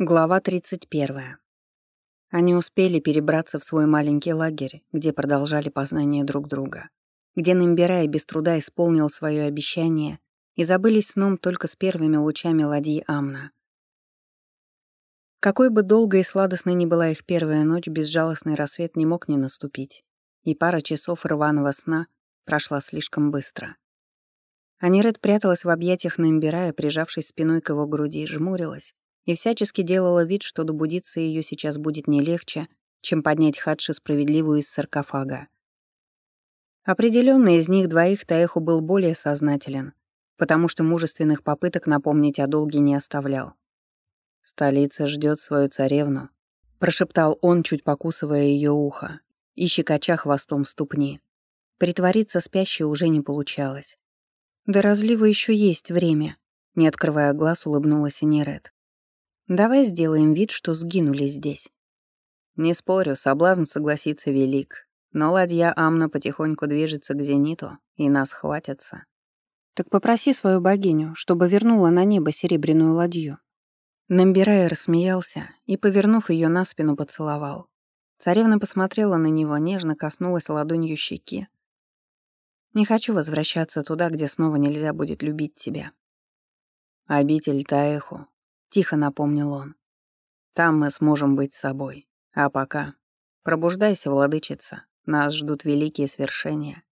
Глава 31. Они успели перебраться в свой маленький лагерь, где продолжали познание друг друга, где Намбирай без труда исполнил свое обещание и забылись сном только с первыми лучами ладьи Амна. Какой бы долгой и сладостной ни была их первая ночь, безжалостный рассвет не мог не наступить, и пара часов рваного сна прошла слишком быстро. Аниред пряталась в объятиях Намбирая, прижавшись спиной к его груди, жмурилась и всячески делала вид, что добудиться ее сейчас будет не легче, чем поднять Хадши справедливую из саркофага. Определенно из них двоих Таеху был более сознателен, потому что мужественных попыток напомнить о долге не оставлял. «Столица ждет свою царевну», — прошептал он, чуть покусывая ее ухо, и щекоча хвостом ступни. Притвориться спящей уже не получалось. «До разлива еще есть время», — не открывая глаз, улыбнулась Энерет. Давай сделаем вид, что сгинули здесь. Не спорю, соблазн согласиться велик. Но ладья Амна потихоньку движется к зениту, и нас хватятся. Так попроси свою богиню, чтобы вернула на небо серебряную ладью. Намбирая рассмеялся и, повернув ее на спину, поцеловал. Царевна посмотрела на него, нежно коснулась ладонью щеки. «Не хочу возвращаться туда, где снова нельзя будет любить тебя». Обитель Таэху, — тихо напомнил он. «Там мы сможем быть собой. А пока... Пробуждайся, владычица. Нас ждут великие свершения».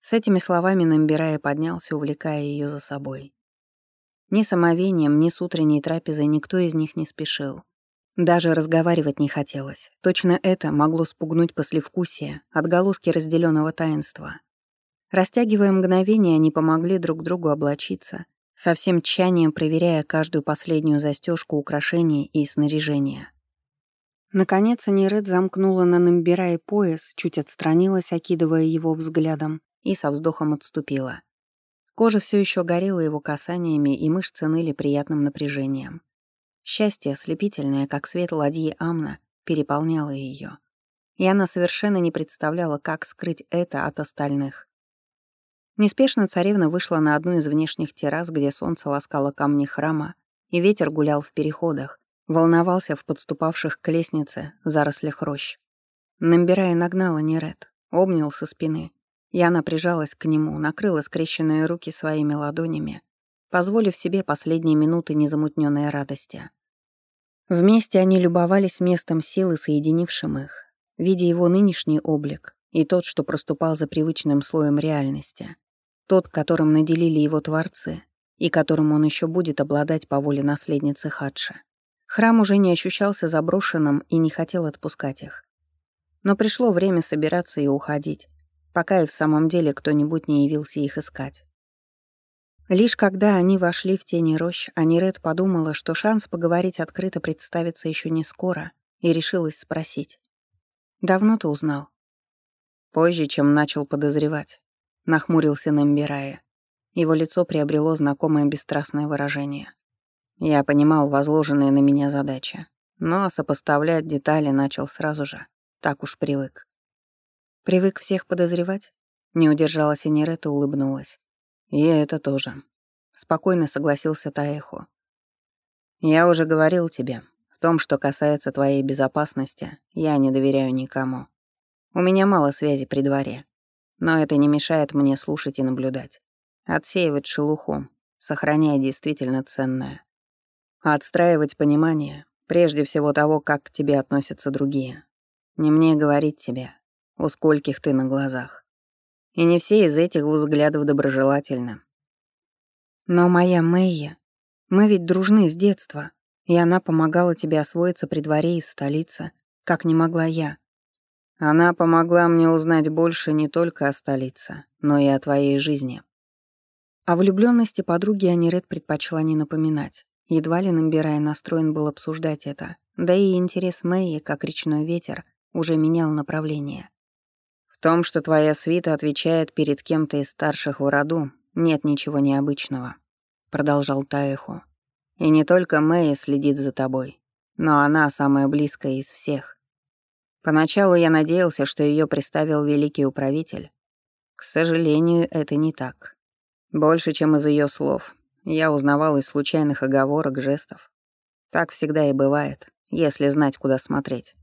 С этими словами Намбирая поднялся, увлекая ее за собой. Ни самовением, ни с утренней трапезой никто из них не спешил. Даже разговаривать не хотелось. Точно это могло спугнуть послевкусие, отголоски разделенного таинства. Растягивая мгновение, они помогли друг другу облачиться со всем тщанием проверяя каждую последнюю застежку украшений и снаряжения. Наконец Аниред замкнула на Намбирае пояс, чуть отстранилась, окидывая его взглядом, и со вздохом отступила. Кожа все еще горела его касаниями, и мышцы ныли приятным напряжением. Счастье, ослепительное, как свет ладьи Амна, переполняло ее. И она совершенно не представляла, как скрыть это от остальных. Неспешно царевна вышла на одну из внешних террас, где солнце ласкало камни храма, и ветер гулял в переходах, волновался в подступавших к лестнице зарослях рощ. Намбирая нагнала Нерет, обнял со спины, и она прижалась к нему, накрыла скрещенные руки своими ладонями, позволив себе последние минуты незамутненной радости. Вместе они любовались местом силы, соединившим их, видя его нынешний облик и тот, что проступал за привычным слоем реальности. Тот, которым наделили его творцы, и которым он еще будет обладать по воле наследницы Хадша. Храм уже не ощущался заброшенным и не хотел отпускать их. Но пришло время собираться и уходить, пока и в самом деле кто-нибудь не явился их искать. Лишь когда они вошли в тени рощ, Аниред подумала, что шанс поговорить открыто представится еще не скоро, и решилась спросить. «Давно ты узнал?» «Позже, чем начал подозревать. — нахмурился Намбирая. Его лицо приобрело знакомое бесстрастное выражение. Я понимал возложенные на меня задачи, но сопоставлять детали начал сразу же. Так уж привык. «Привык всех подозревать?» Не удержалась Энерета, улыбнулась. «И это тоже». Спокойно согласился Таэху. «Я уже говорил тебе, в том, что касается твоей безопасности, я не доверяю никому. У меня мало связи при дворе. Но это не мешает мне слушать и наблюдать. Отсеивать шелуху, сохраняя действительно ценное. отстраивать понимание, прежде всего того, как к тебе относятся другие. Не мне говорить тебе, у скольких ты на глазах. И не все из этих взглядов доброжелательны. Но моя Мэйя, мы ведь дружны с детства, и она помогала тебе освоиться при дворе и в столице, как не могла я. Она помогла мне узнать больше не только о столице, но и о твоей жизни. О влюбленности подруги Аниред предпочла не напоминать. Едва ли Намбирай настроен был обсуждать это, да и интерес Мэйи, как речной ветер, уже менял направление. В том, что твоя свита отвечает перед кем-то из старших в роду, нет ничего необычного, продолжал Таэху. И не только Мэйя следит за тобой, но она самая близкая из всех. Поначалу я надеялся, что ее приставил великий управитель. К сожалению, это не так. Больше, чем из ее слов. Я узнавал из случайных оговорок, жестов. Так всегда и бывает, если знать, куда смотреть.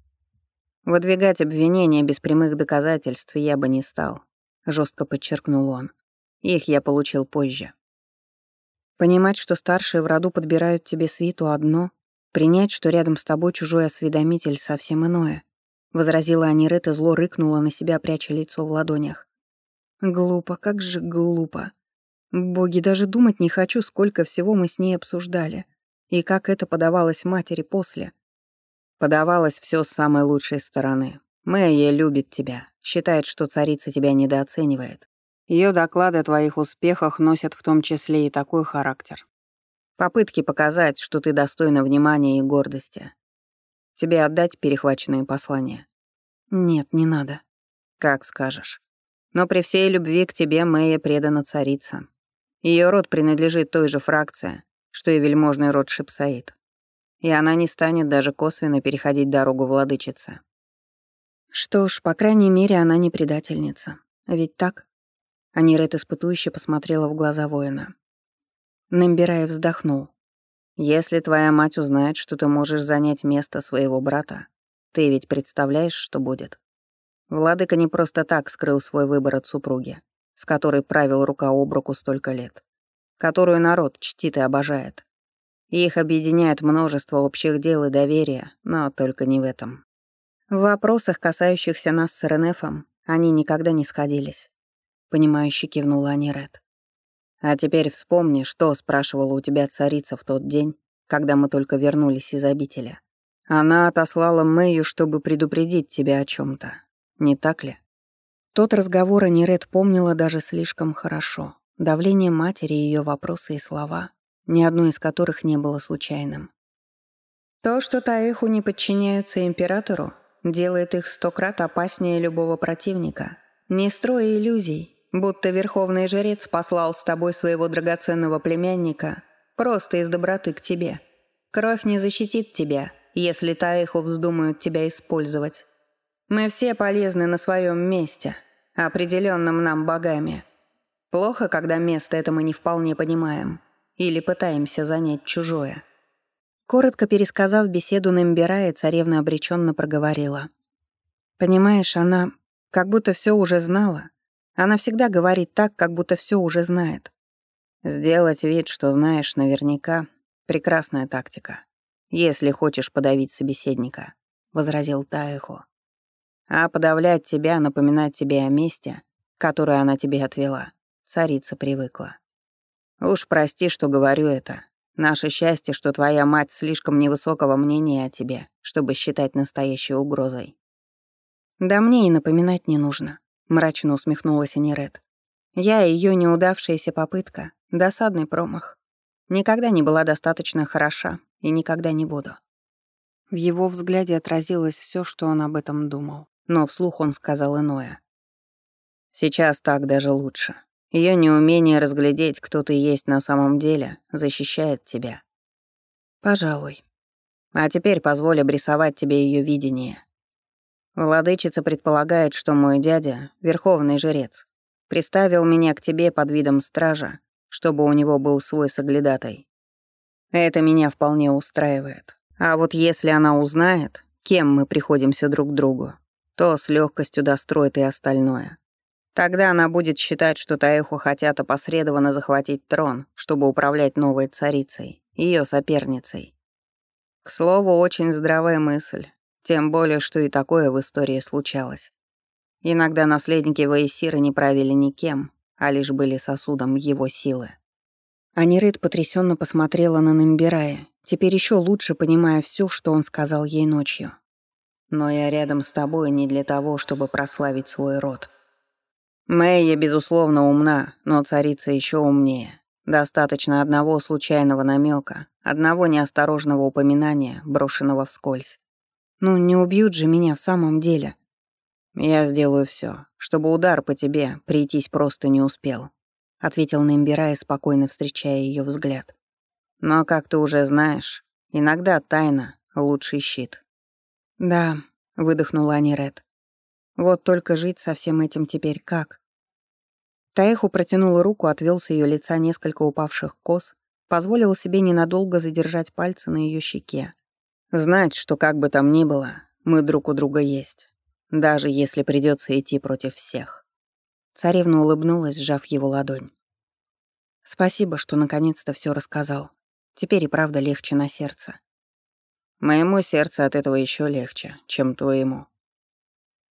Выдвигать обвинения без прямых доказательств я бы не стал, жестко подчеркнул он. Их я получил позже. Понимать, что старшие в роду подбирают тебе свиту одно, принять, что рядом с тобой чужой осведомитель совсем иное, возразила Анирет и зло рыкнула на себя, пряча лицо в ладонях. Глупо, как же глупо. Боги, даже думать не хочу, сколько всего мы с ней обсуждали. И как это подавалось матери после. Подавалось все с самой лучшей стороны. Мэйя любит тебя, считает, что царица тебя недооценивает. Ее доклады о твоих успехах носят в том числе и такой характер. Попытки показать, что ты достойна внимания и гордости. Тебе отдать перехваченные послания? Нет, не надо. Как скажешь. Но при всей любви к тебе Мэя предана царица. Ее род принадлежит той же фракции, что и вельможный род Шипсаид. И она не станет даже косвенно переходить дорогу владычицы. Что ж, по крайней мере, она не предательница. Ведь так? Анирет испытующе посмотрела в глаза воина. Намбираев вздохнул. «Если твоя мать узнает, что ты можешь занять место своего брата, ты ведь представляешь, что будет?» Владыка не просто так скрыл свой выбор от супруги, с которой правил рука об руку столько лет, которую народ чтит и обожает. их объединяет множество общих дел и доверия, но только не в этом. В вопросах, касающихся нас с Ренефом, они никогда не сходились. Понимающе кивнула Аниред. А теперь вспомни, что спрашивала у тебя царица в тот день, когда мы только вернулись из обители. Она отослала Мэю, чтобы предупредить тебя о чем то не так ли? Тот разговор Аниред помнила даже слишком хорошо. Давление матери, ее вопросы и слова, ни одно из которых не было случайным. То, что Таэху не подчиняются императору, делает их сто крат опаснее любого противника. Не строй иллюзий, будто верховный жрец послал с тобой своего драгоценного племянника просто из доброты к тебе. Кровь не защитит тебя, если Таэху вздумают тебя использовать. Мы все полезны на своем месте, определенном нам богами. Плохо, когда место это мы не вполне понимаем или пытаемся занять чужое. Коротко пересказав беседу Нембирая, царевна обреченно проговорила. «Понимаешь, она как будто все уже знала. Она всегда говорит так, как будто все уже знает. Сделать вид, что знаешь наверняка — прекрасная тактика. Если хочешь подавить собеседника», — возразил Таэхо. А подавлять тебя, напоминать тебе о месте, которое она тебе отвела, царица привыкла. Уж прости, что говорю это. Наше счастье, что твоя мать слишком невысокого мнения о тебе, чтобы считать настоящей угрозой. Да мне и напоминать не нужно, мрачно усмехнулась Аниред. Я ее неудавшаяся попытка, досадный промах. Никогда не была достаточно хороша и никогда не буду. В его взгляде отразилось все, что он об этом думал но вслух он сказал иное. «Сейчас так даже лучше. Ее неумение разглядеть, кто ты есть на самом деле, защищает тебя». «Пожалуй. А теперь позволь обрисовать тебе ее видение. Владычица предполагает, что мой дядя — верховный жрец. Приставил меня к тебе под видом стража, чтобы у него был свой соглядатай. Это меня вполне устраивает. А вот если она узнает, кем мы приходимся друг к другу, то с легкостью достроит и остальное. Тогда она будет считать, что Таэху хотят опосредованно захватить трон, чтобы управлять новой царицей, ее соперницей. К слову, очень здравая мысль, тем более, что и такое в истории случалось. Иногда наследники Ваесира не правили никем, а лишь были сосудом его силы. Анирид потрясенно посмотрела на Намбирая, теперь еще лучше понимая все, что он сказал ей ночью. Но я рядом с тобой не для того, чтобы прославить свой род. Мэйя, безусловно, умна, но царица еще умнее. Достаточно одного случайного намека, одного неосторожного упоминания, брошенного вскользь. Ну, не убьют же меня в самом деле. Я сделаю все, чтобы удар по тебе прийтись просто не успел, ответил Нембирай, спокойно встречая ее взгляд. Но, как ты уже знаешь, иногда тайна — лучший щит. «Да», — выдохнула Аниред. «Вот только жить со всем этим теперь как?» Таеху протянула руку, отвел с ее лица несколько упавших кос, позволил себе ненадолго задержать пальцы на ее щеке. «Знать, что как бы там ни было, мы друг у друга есть, даже если придется идти против всех». Царевна улыбнулась, сжав его ладонь. «Спасибо, что наконец-то все рассказал. Теперь и правда легче на сердце». «Моему сердцу от этого еще легче, чем твоему».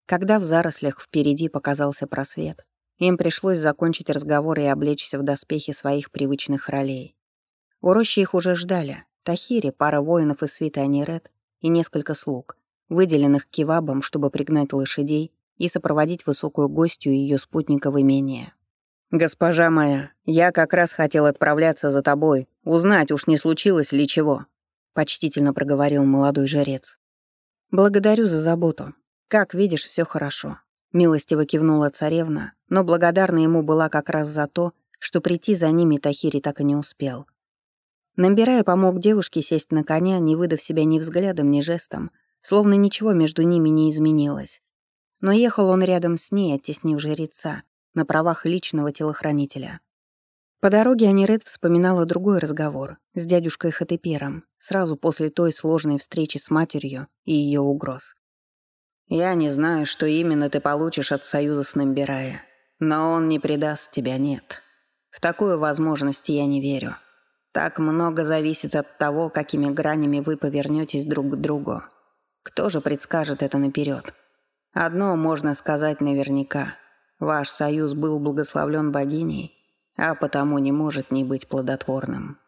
Когда в зарослях впереди показался просвет, им пришлось закончить разговор и облечься в доспехи своих привычных ролей. У рощи их уже ждали. Тахири, пара воинов из свиты Аниред и несколько слуг, выделенных кивабом, чтобы пригнать лошадей и сопроводить высокую гостью и ее спутника в имение. «Госпожа моя, я как раз хотел отправляться за тобой, узнать, уж не случилось ли чего», — почтительно проговорил молодой жрец. «Благодарю за заботу. Как видишь, все хорошо. Милостиво кивнула царевна, но благодарна ему была как раз за то, что прийти за ними Тахири так и не успел. Намбирая помог девушке сесть на коня, не выдав себя ни взглядом, ни жестом, словно ничего между ними не изменилось. Но ехал он рядом с ней, оттеснив жреца, на правах личного телохранителя. По дороге Аниред вспоминала другой разговор с дядюшкой Хатепером, сразу после той сложной встречи с матерью и ее угроз. Я не знаю, что именно ты получишь от союза с Намбирая, но он не предаст тебя, нет. В такую возможность я не верю. Так много зависит от того, какими гранями вы повернетесь друг к другу. Кто же предскажет это наперед? Одно можно сказать наверняка. Ваш союз был благословлен богиней, а потому не может не быть плодотворным.